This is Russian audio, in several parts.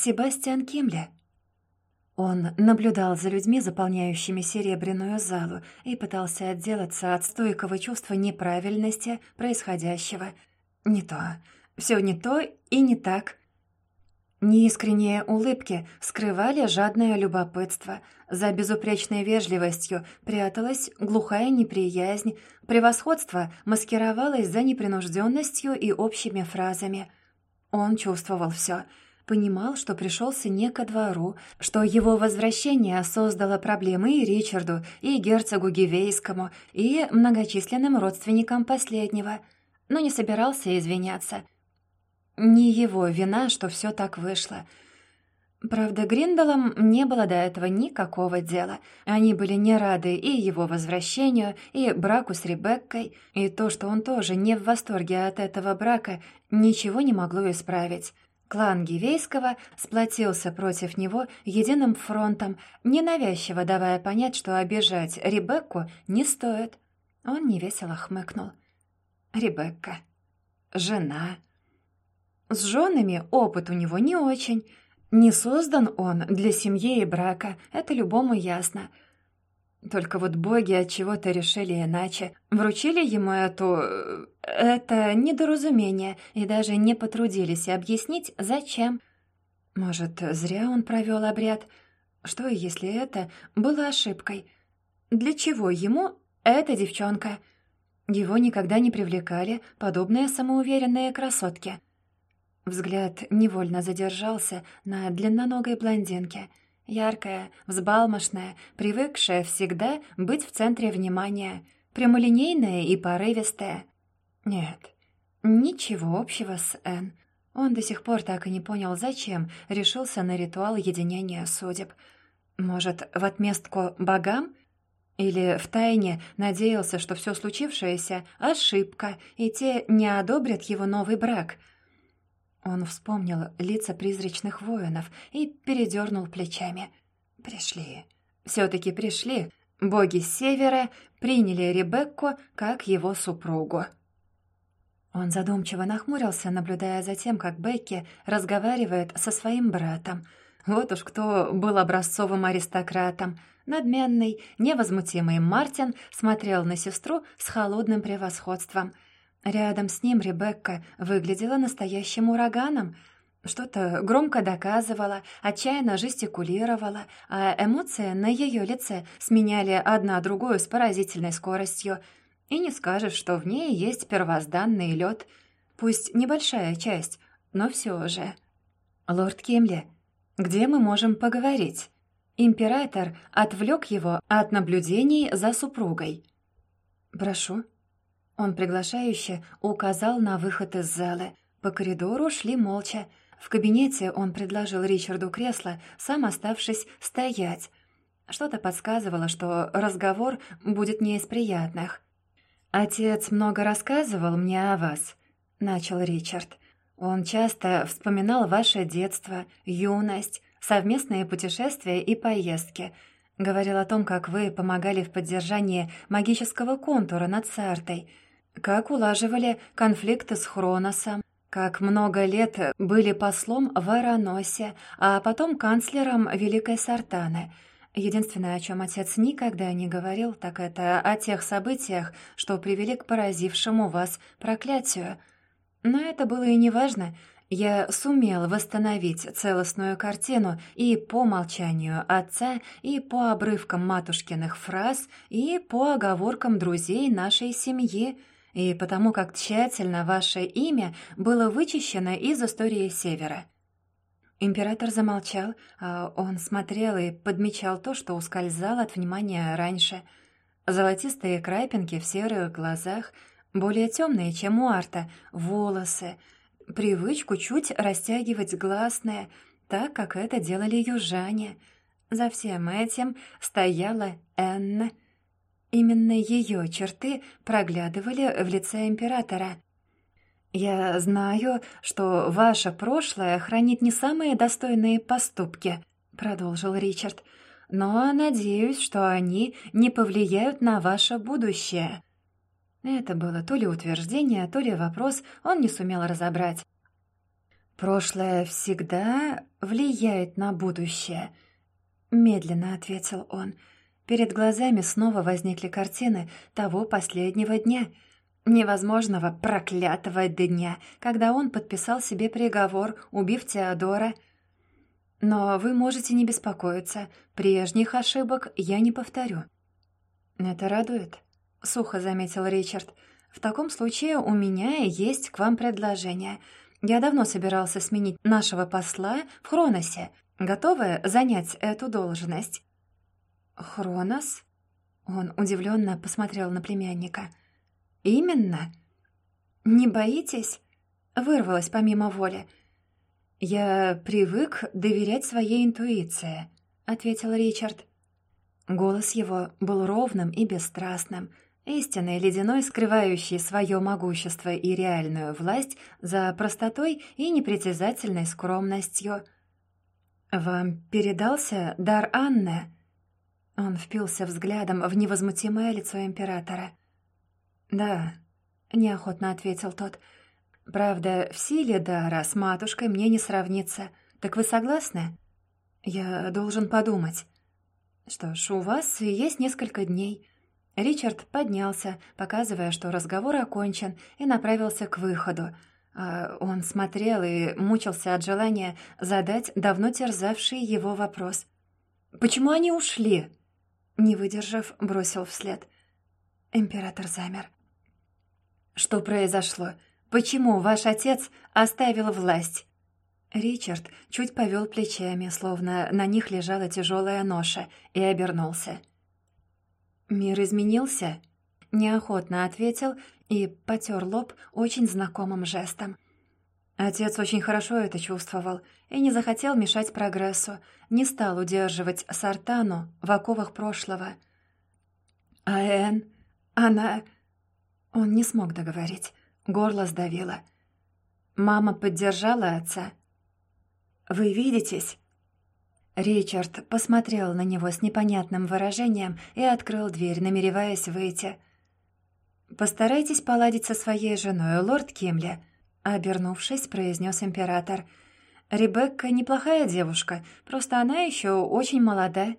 Себастьян Кимли. Он наблюдал за людьми, заполняющими серебряную залу, и пытался отделаться от стойкого чувства неправильности происходящего. Не то. Все не то и не так. Неискренние улыбки скрывали жадное любопытство. За безупречной вежливостью пряталась глухая неприязнь, превосходство маскировалось за непринужденностью и общими фразами. Он чувствовал все — Понимал, что пришелся не ко двору, что его возвращение создало проблемы и Ричарду, и герцогу Гивейскому, и многочисленным родственникам последнего, но не собирался извиняться. Не его вина, что все так вышло. Правда, Гриндалам не было до этого никакого дела. Они были не рады и его возвращению, и браку с Ребеккой, и то, что он тоже не в восторге от этого брака, ничего не могло исправить. Клан Гивейского сплотился против него единым фронтом, ненавязчиво давая понять, что обижать Ребекку не стоит. Он невесело хмыкнул. Ребекка. Жена. С женами опыт у него не очень. Не создан он для семьи и брака, это любому ясно. Только вот боги от чего-то решили иначе. Вручили ему эту... это недоразумение и даже не потрудились объяснить, зачем. Может, зря он провел обряд? Что, если это было ошибкой? Для чего ему эта девчонка? Его никогда не привлекали подобные самоуверенные красотки. Взгляд невольно задержался на длинноногой блондинке — Яркая, взбалмошная, привыкшая всегда быть в центре внимания, прямолинейная и порывистая. Нет, ничего общего с Энн. Он до сих пор так и не понял, зачем решился на ритуал единения судеб. Может, в отместку богам? Или втайне надеялся, что все случившееся — ошибка, и те не одобрят его новый брак — он вспомнил лица призрачных воинов и передернул плечами. «Пришли. Все-таки пришли. Боги севера приняли Ребекку как его супругу». Он задумчиво нахмурился, наблюдая за тем, как Бекки разговаривает со своим братом. Вот уж кто был образцовым аристократом. Надменный, невозмутимый Мартин смотрел на сестру с холодным превосходством — Рядом с ним Ребекка выглядела настоящим ураганом. Что-то громко доказывала, отчаянно жестикулировала, а эмоции на ее лице сменяли одна другую с поразительной скоростью. И не скажешь, что в ней есть первозданный лед. Пусть небольшая часть, но все же. «Лорд Кемли, где мы можем поговорить?» Император отвлек его от наблюдений за супругой. «Прошу», он приглашающе указал на выход из зала. По коридору шли молча. В кабинете он предложил Ричарду кресло, сам оставшись стоять. Что-то подсказывало, что разговор будет не из приятных. «Отец много рассказывал мне о вас», — начал Ричард. «Он часто вспоминал ваше детство, юность, совместные путешествия и поездки. Говорил о том, как вы помогали в поддержании магического контура над Сартой» как улаживали конфликты с Хроносом, как много лет были послом в Аэроносе, а потом канцлером Великой Сартаны. Единственное, о чем отец никогда не говорил, так это о тех событиях, что привели к поразившему вас проклятию. Но это было и не важно. Я сумел восстановить целостную картину и по молчанию отца, и по обрывкам матушкиных фраз, и по оговоркам друзей нашей семьи — и потому как тщательно ваше имя было вычищено из истории Севера». Император замолчал, а он смотрел и подмечал то, что ускользало от внимания раньше. Золотистые крапинки в серых глазах, более темные, чем у Арта, волосы, привычку чуть растягивать гласные, так, как это делали южане. За всем этим стояла Энна — Именно ее черты проглядывали в лице императора. «Я знаю, что ваше прошлое хранит не самые достойные поступки», — продолжил Ричард, «но надеюсь, что они не повлияют на ваше будущее». Это было то ли утверждение, то ли вопрос, он не сумел разобрать. «Прошлое всегда влияет на будущее», — медленно ответил он. Перед глазами снова возникли картины того последнего дня, невозможного проклятого дня, когда он подписал себе приговор, убив Теодора. Но вы можете не беспокоиться, прежних ошибок я не повторю. «Это радует», — сухо заметил Ричард. «В таком случае у меня есть к вам предложение — я давно собирался сменить нашего посла в Хроносе. Готовы занять эту должность?» «Хронос?» Он удивленно посмотрел на племянника. «Именно?» «Не боитесь?» Вырвалось помимо воли. «Я привык доверять своей интуиции», — ответил Ричард. Голос его был ровным и бесстрастным — истинный ледяной, скрывающий свое могущество и реальную власть за простотой и непритязательной скромностью. «Вам передался дар Анны?» Он впился взглядом в невозмутимое лицо императора. «Да», — неохотно ответил тот. «Правда, в силе дара с матушкой мне не сравнится. Так вы согласны?» «Я должен подумать». «Что ж, у вас есть несколько дней». Ричард поднялся, показывая, что разговор окончен, и направился к выходу. А он смотрел и мучился от желания задать давно терзавший его вопрос. «Почему они ушли?» Не выдержав, бросил вслед. Император замер. «Что произошло? Почему ваш отец оставил власть?» Ричард чуть повел плечами, словно на них лежала тяжелая ноша, и обернулся. «Мир изменился?» Неохотно ответил и потер лоб очень знакомым жестом. Отец очень хорошо это чувствовал и не захотел мешать прогрессу, не стал удерживать Сартану в оковах прошлого. «А Эн? Она...» Он не смог договорить, горло сдавило. Мама поддержала отца. «Вы видитесь?» Ричард посмотрел на него с непонятным выражением и открыл дверь, намереваясь выйти. «Постарайтесь поладить со своей женой, лорд Кимли», — обернувшись, произнес император. «Ребекка неплохая девушка, просто она еще очень молода».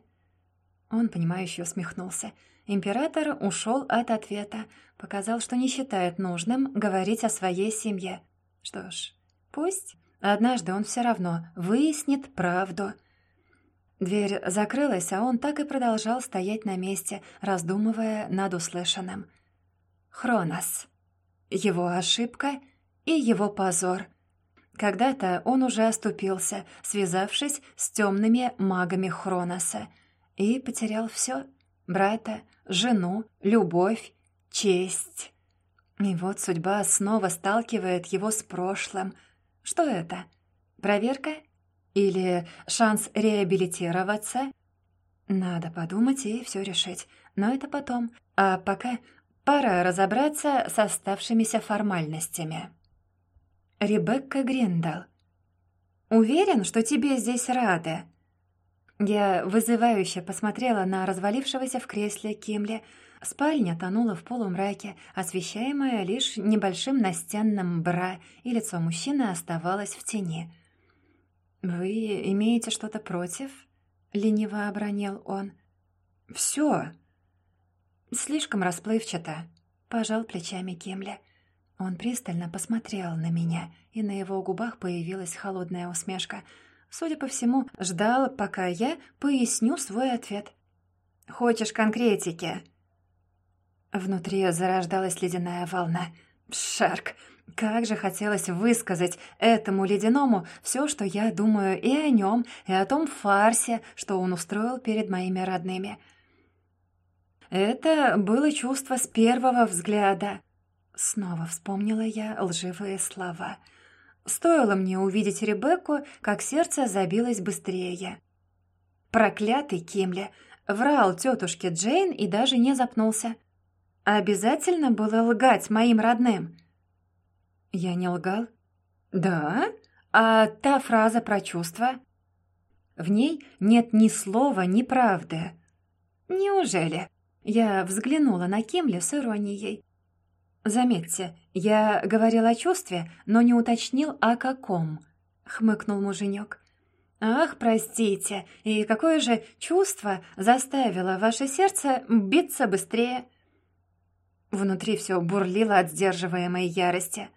Он, понимающе усмехнулся. Император ушел от ответа, показал, что не считает нужным говорить о своей семье. Что ж, пусть. Однажды он все равно выяснит правду — Дверь закрылась, а он так и продолжал стоять на месте, раздумывая над услышанным. Хронос. Его ошибка и его позор. Когда-то он уже оступился, связавшись с темными магами Хроноса, и потерял все — брата, жену, любовь, честь. И вот судьба снова сталкивает его с прошлым. Что это? Проверка — или шанс реабилитироваться? Надо подумать и все решить. Но это потом. А пока пора разобраться с оставшимися формальностями. Ребекка Гриндал. «Уверен, что тебе здесь рады?» Я вызывающе посмотрела на развалившегося в кресле Кимли. Спальня тонула в полумраке, освещаемая лишь небольшим настенным бра, и лицо мужчины оставалось в тени. «Вы имеете что-то против?» — лениво обронил он. «Все!» «Слишком расплывчато», — пожал плечами Кемля. Он пристально посмотрел на меня, и на его губах появилась холодная усмешка. Судя по всему, ждал, пока я поясню свой ответ. «Хочешь конкретики?» Внутри зарождалась ледяная волна. «Шарк, как же хотелось высказать этому ледяному все, что я думаю и о нем, и о том фарсе, что он устроил перед моими родными. Это было чувство с первого взгляда. Снова вспомнила я лживые слова. Стоило мне увидеть Ребекку, как сердце забилось быстрее. Проклятый Кимли врал тетушке Джейн и даже не запнулся. Обязательно было лгать моим родным — я не лгал? Да? А та фраза про чувства? В ней нет ни слова, ни правды. Неужели? Я взглянула на Кимли с иронией. Заметьте, я говорил о чувстве, но не уточнил, о каком. хмыкнул муженек. «Ах, простите, и какое же чувство заставило ваше сердце биться быстрее?» Внутри все бурлило от сдерживаемой ярости.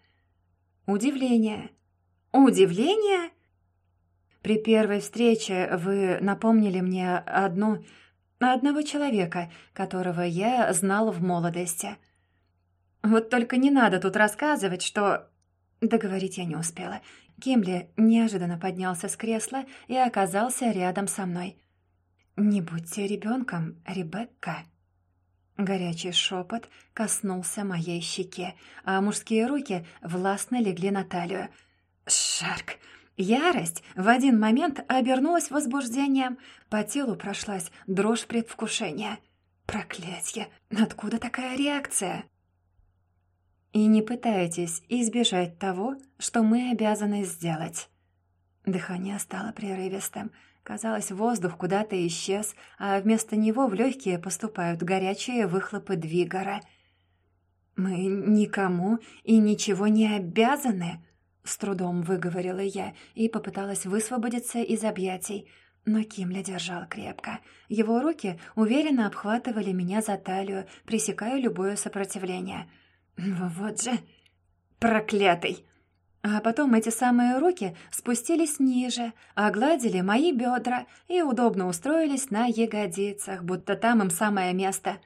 «Удивление. Удивление?» При первой встрече вы напомнили мне одну... одного человека, которого я знал в молодости. Вот только не надо тут рассказывать, что... Договорить я не успела. Кимли неожиданно поднялся с кресла и оказался рядом со мной. «Не будьте ребенком, Ребекка». Горячий шепот коснулся моей щеки, а мужские руки властно легли на талию. «Шарк!» Ярость в один момент обернулась возбуждением. По телу прошлась дрожь предвкушения. Проклятье! Откуда такая реакция? И не пытайтесь избежать того, что мы обязаны сделать. Дыхание стало прерывистым. Казалось, воздух куда-то исчез, а вместо него в легкие поступают горячие выхлопы двигара. «Мы никому и ничего не обязаны», — с трудом выговорила я и попыталась высвободиться из объятий. Но Кимля держал крепко. Его руки уверенно обхватывали меня за талию, пресекая любое сопротивление. «Вот же проклятый!» А потом эти самые руки спустились ниже, огладили мои бедра и удобно устроились на ягодицах, будто там им самое место.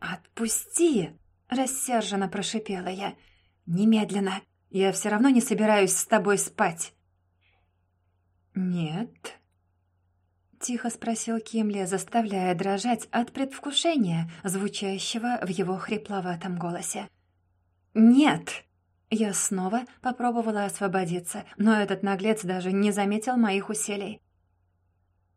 «Отпусти!» — рассерженно прошипела я. «Немедленно! Я все равно не собираюсь с тобой спать». «Нет?» — тихо спросил Кимли, заставляя дрожать от предвкушения, звучащего в его хрипловатом голосе. «Нет!» Я снова попробовала освободиться, но этот наглец даже не заметил моих усилий.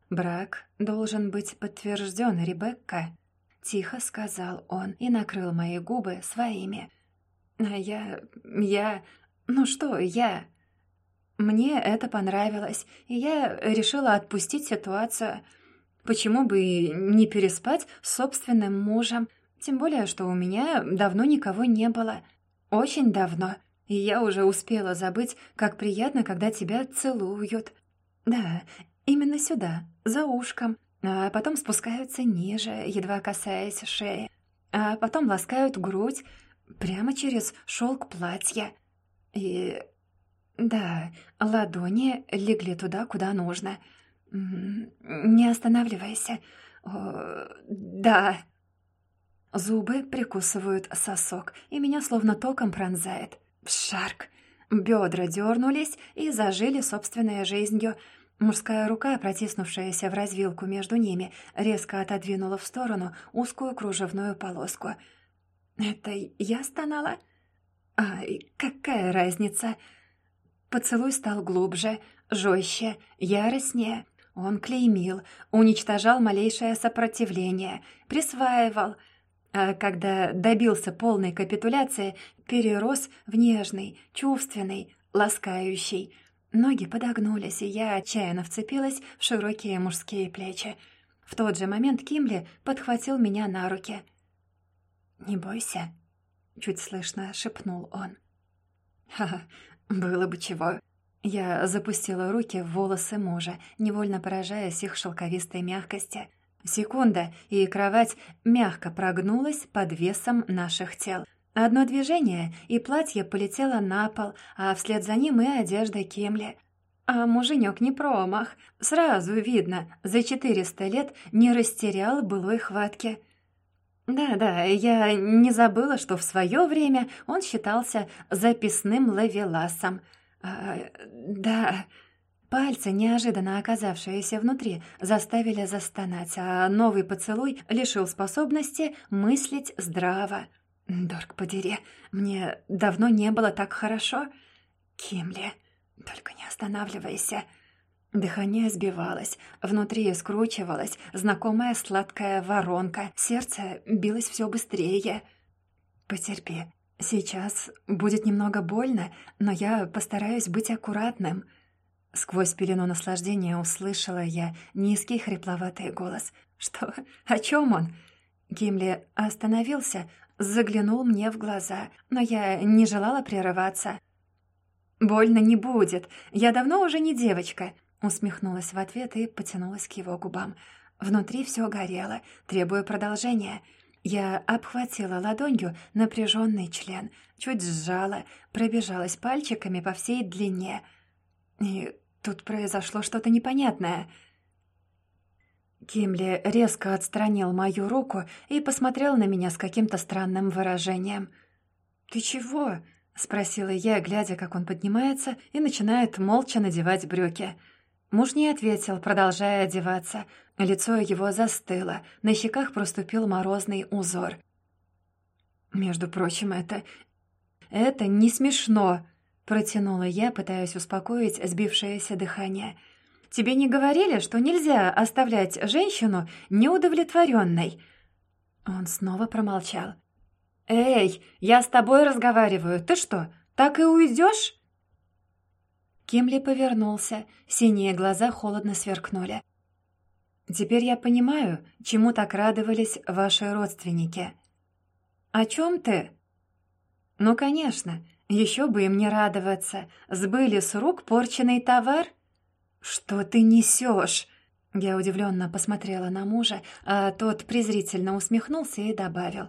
«Брак должен быть подтвержден, Ребекка», — тихо сказал он и накрыл мои губы своими. «А я... я... ну что я...» Мне это понравилось, и я решила отпустить ситуацию. Почему бы не переспать с собственным мужем? Тем более, что у меня давно никого не было. Очень давно. И я уже успела забыть, как приятно, когда тебя целуют. Да, именно сюда, за ушком, а потом спускаются ниже, едва касаясь шеи, а потом ласкают грудь прямо через шелк платья. И... да, ладони легли туда, куда нужно. Не останавливайся. О, да. Зубы прикусывают сосок, и меня словно током пронзает. Шарк. Бедра дернулись и зажили собственной жизнью. Мужская рука, протиснувшаяся в развилку между ними, резко отодвинула в сторону узкую кружевную полоску. «Это я стонала?» «Ай, какая разница?» Поцелуй стал глубже, жестче, яростнее. Он клеймил, уничтожал малейшее сопротивление, присваивал — а когда добился полной капитуляции, перерос в нежный, чувственный, ласкающий. Ноги подогнулись, и я отчаянно вцепилась в широкие мужские плечи. В тот же момент Кимли подхватил меня на руки. «Не бойся», — чуть слышно шепнул он. «Ха-ха, было бы чего». Я запустила руки в волосы мужа, невольно поражаясь их шелковистой мягкости — Секунда, и кровать мягко прогнулась под весом наших тел. Одно движение, и платье полетело на пол, а вслед за ним и одежда Кемли. А муженек не промах. Сразу видно, за четыреста лет не растерял былой хватки. Да-да, я не забыла, что в свое время он считался записным лавеласом. А, да... Пальцы, неожиданно оказавшиеся внутри, заставили застонать, а новый поцелуй лишил способности мыслить здраво. «Дорг подери, мне давно не было так хорошо. Кимли, только не останавливайся». Дыхание сбивалось, внутри скручивалась знакомая сладкая воронка, сердце билось все быстрее. «Потерпи, сейчас будет немного больно, но я постараюсь быть аккуратным». Сквозь пелену наслаждения услышала я низкий хрипловатый голос. «Что? О чем он?» Гимли остановился, заглянул мне в глаза, но я не желала прерываться. больно не будет. Я давно уже не девочка», — усмехнулась в ответ и потянулась к его губам. Внутри все горело, требуя продолжения. Я обхватила ладонью напряженный член, чуть сжала, пробежалась пальчиками по всей длине. И тут произошло что-то непонятное. Кимли резко отстранил мою руку и посмотрел на меня с каким-то странным выражением. «Ты чего?» — спросила я, глядя, как он поднимается и начинает молча надевать брюки. Муж не ответил, продолжая одеваться. Лицо его застыло, на щеках проступил морозный узор. «Между прочим, это... это не смешно», — протянула я, пытаясь успокоить сбившееся дыхание. «Тебе не говорили, что нельзя оставлять женщину неудовлетворенной?» Он снова промолчал. «Эй, я с тобой разговариваю. Ты что, так и уйдешь?» Кимли повернулся, синие глаза холодно сверкнули. «Теперь я понимаю, чему так радовались ваши родственники». «О чем ты?» «Ну, конечно, еще бы им не радоваться. Сбыли с рук порченный товар?» «Что ты несешь?» Я удивленно посмотрела на мужа, а тот презрительно усмехнулся и добавил.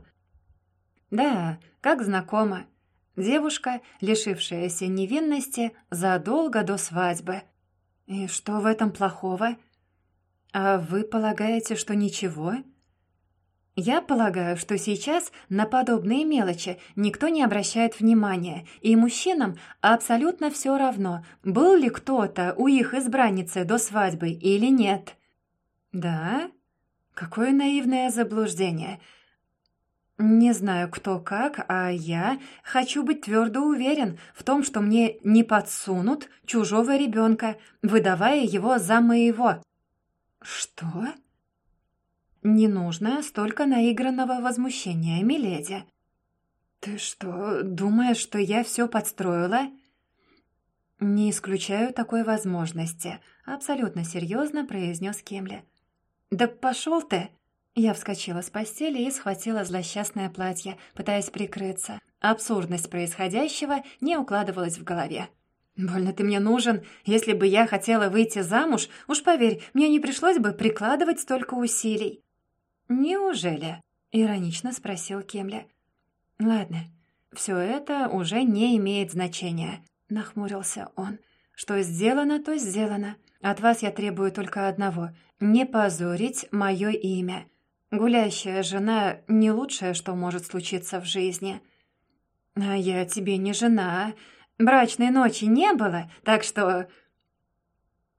Да, как знакомо. Девушка, лишившаяся невинности задолго до свадьбы. И что в этом плохого? А вы полагаете, что ничего? Я полагаю, что сейчас на подобные мелочи никто не обращает внимания, и мужчинам абсолютно все равно, был ли кто-то у их избранницы до свадьбы или нет. Да? Какое наивное заблуждение — не знаю, кто как, а я хочу быть твердо уверен в том, что мне не подсунут чужого ребенка, выдавая его за моего. Что? Не нужно столько наигранного возмущения, миледи. Ты что, думаешь, что я все подстроила? Не исключаю такой возможности, абсолютно серьезно произнес Кемли. Да пошел ты! Я вскочила с постели и схватила злосчастное платье, пытаясь прикрыться. Абсурдность происходящего не укладывалась в голове. «Больно ты мне нужен. Если бы я хотела выйти замуж, уж поверь, мне не пришлось бы прикладывать столько усилий». «Неужели?» — иронично спросил Кемля. «Ладно, все это уже не имеет значения», — нахмурился он. «Что сделано, то сделано. От вас я требую только одного — не позорить мое имя». Гулящая жена — не лучшее, что может случиться в жизни. А я тебе не жена. Брачной ночи не было, так что...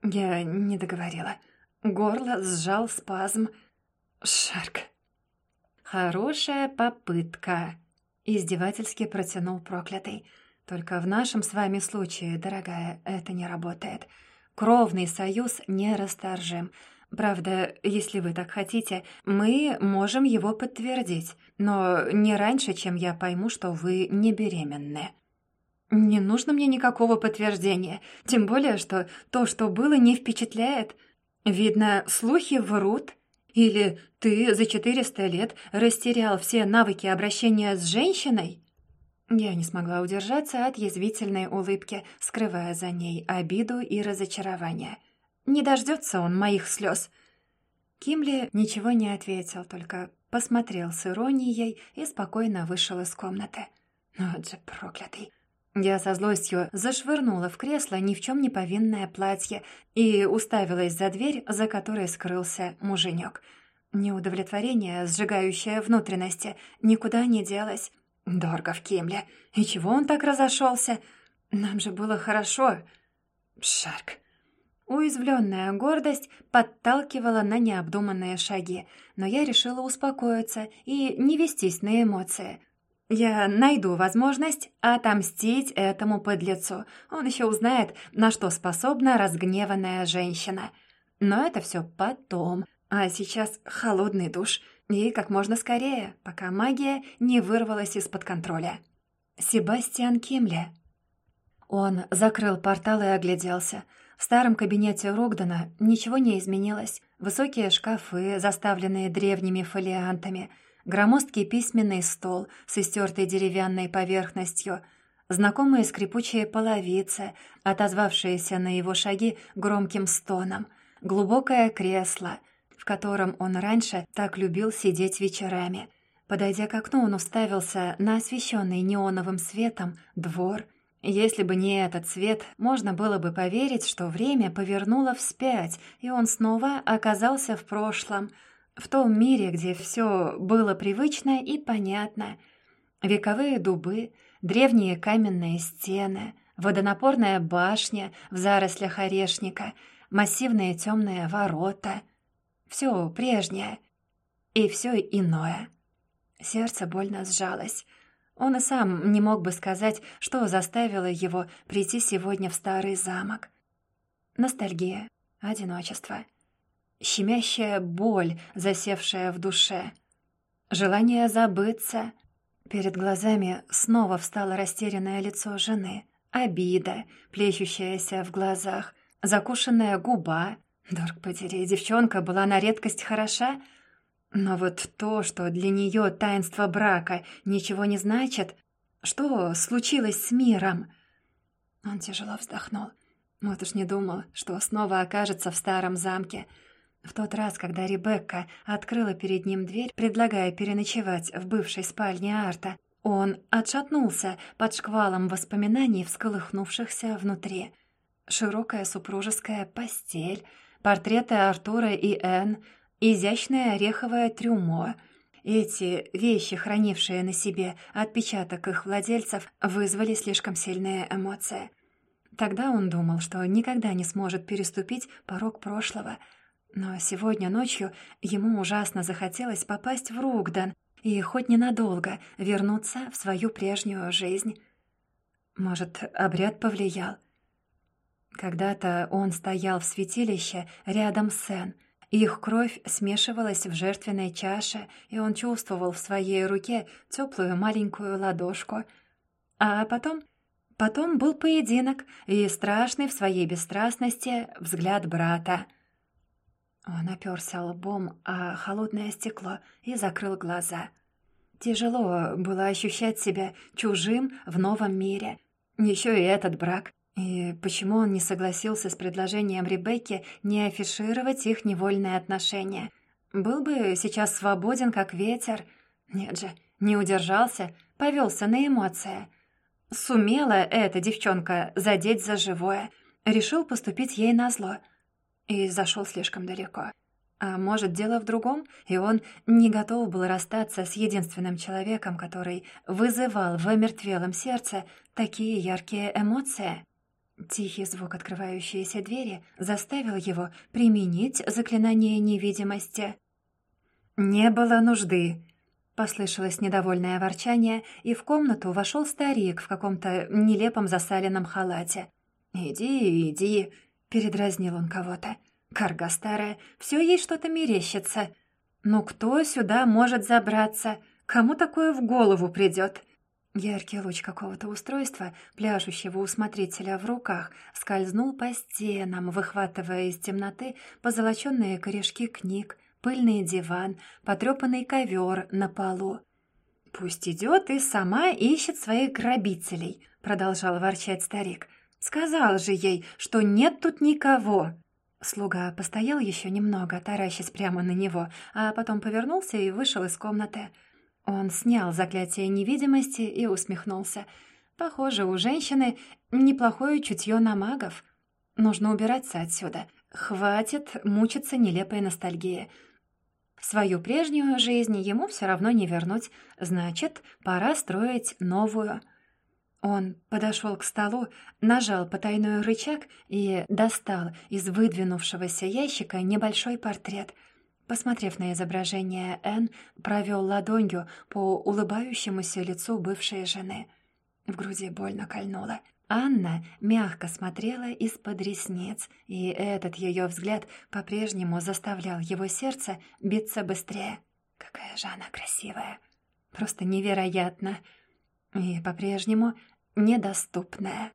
Я не договорила. Горло сжал спазм. Шарк. Хорошая попытка. Издевательски протянул проклятый. Только в нашем с вами случае, дорогая, это не работает. Кровный союз нерасторжим. Правда, если вы так хотите, мы можем его подтвердить, но не раньше, чем я пойму, что вы не беременны. Не нужно мне никакого подтверждения, тем более, что то, что было, не впечатляет. Видно, слухи врут. Или ты за 400 лет растерял все навыки обращения с женщиной? Я не смогла удержаться от язвительной улыбки, скрывая за ней обиду и разочарование. Не дождется он моих слез. Кимли ничего не ответил, только посмотрел с иронией и спокойно вышел из комнаты. Вот же проклятый. Я со злостью зашвырнула в кресло ни в чем не повинное платье и уставилась за дверь, за которой скрылся муженек. Неудовлетворение, сжигающее внутренности, никуда не делось. Дорого в Кимле. И чего он так разошелся? Нам же было хорошо. Шарк. Уязвленная гордость подталкивала на необдуманные шаги, но я решила успокоиться и не вестись на эмоции. Я найду возможность отомстить этому подлецу. Он еще узнает, на что способна разгневанная женщина. Но это все потом. А сейчас холодный душ. И как можно скорее, пока магия не вырвалась из-под контроля. Себастьян Кимле. Он закрыл портал и огляделся — в старом кабинете Рогдана ничего не изменилось. Высокие шкафы, заставленные древними фолиантами, громоздкий письменный стол с истертой деревянной поверхностью. знакомые скрипучие половицы, отозвавшиеся на его шаги громким стоном, глубокое кресло, в котором он раньше так любил сидеть вечерами. Подойдя к окну, он уставился на освещенный неоновым светом двор. Если бы не этот свет, можно было бы поверить, что время повернуло вспять, и он снова оказался в прошлом, в том мире, где все было привычно и понятно. Вековые дубы — древние каменные стены, водонапорная башня в зарослях орешника, массивные темные ворота. Все прежнее и все иное. Сердце больно сжалось. Он и сам не мог бы сказать, что заставило его прийти сегодня в старый замок. Ностальгия, одиночество, щемящая боль, засевшая в душе, желание забыться — Перед глазами снова встало растерянное лицо жены. Обида, плещущаяся в глазах, закушенная губа. Дорг подери, девчонка была на редкость хороша. Но вот то, что для нее таинство брака ничего не значит, что случилось с миром? Он тяжело вздохнул. Вот уж не думал, что снова окажется в старом замке — в тот раз, когда Ребекка открыла перед ним дверь, предлагая переночевать в бывшей спальне Арта, он отшатнулся под шквалом воспоминаний, всколыхнувшихся внутри. Широкая супружеская постель, портреты Артура и Энн, изящное ореховое трюмо — эти вещи, хранившие на себе отпечаток их владельцев, вызвали слишком сильные эмоции. Тогда он думал, что никогда не сможет переступить порог прошлого — но сегодня ночью ему ужасно захотелось попасть в Ругдан и хоть ненадолго вернуться в свою прежнюю жизнь. Может, обряд повлиял? Когда-то он стоял в святилище рядом с Сен. Их кровь смешивалась в жертвенной чаше, и он чувствовал в своей руке теплую маленькую ладошку. А потом... Потом был поединок и страшный в своей бесстрастности взгляд брата — он оперся лбом о холодное стекло и закрыл глаза. Тяжело было ощущать себя чужим в новом мире. Еще и этот брак. И почему он не согласился с предложением Ребекки не афишировать их невольные отношения? Был бы сейчас свободен, как ветер. Нет же, не удержался, повелся на эмоции. Сумела эта девчонка задеть за живое. Решил поступить ей назло — и зашел слишком далеко. А может, дело в другом, и он не готов был расстаться с единственным человеком, который вызывал в омертвелом сердце такие яркие эмоции. Тихий звук открывающейся двери заставил его применить заклинание невидимости. «Не было нужды», — послышалось недовольное ворчание, и в комнату вошел старик в каком-то нелепом засаленном халате. «Иди, иди», Передразнил он кого-то. Карга старая, все ей что-то мерещится. Ну кто сюда может забраться? Кому такое в голову придет? Яркий луч какого-то устройства, пляшущего у смотрителя в руках, скользнул по стенам, выхватывая из темноты позолоченные корешки книг, пыльный диван, потрепанный ковер на полу. «Пусть идет и сама ищет своих грабителей», — продолжал ворчать старик. Сказал же ей, что нет тут никого. Слуга постоял еще немного, таращась прямо на него, а потом повернулся и вышел из комнаты. Он снял заклятие невидимости и усмехнулся. Похоже, у женщины неплохое чутье на магов. Нужно убираться отсюда. Хватит мучиться нелепой ностальгией. Свою прежнюю жизнь ему все равно не вернуть, значит, пора строить новую — он подошел к столу, нажал потайной рычаг и достал из выдвинувшегося ящика небольшой портрет. Посмотрев на изображение Энн, провел ладонью по улыбающемуся лицу бывшей жены. В груди больно кольнуло. Анна мягко смотрела из-под ресниц, и этот ее взгляд по-прежнему заставлял его сердце биться быстрее. Какая же она красивая! Просто невероятно! И по-прежнему недоступная.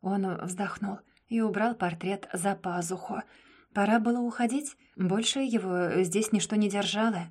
Он вздохнул и убрал портрет за пазуху. Пора было уходить, больше его здесь ничто не держало.